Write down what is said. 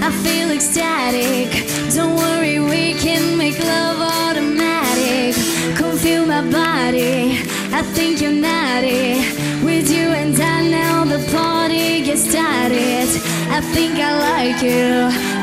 I feel ecstatic. Don't worry, we can make love automatic. Feel my body. I think you're naughty. I think I like you.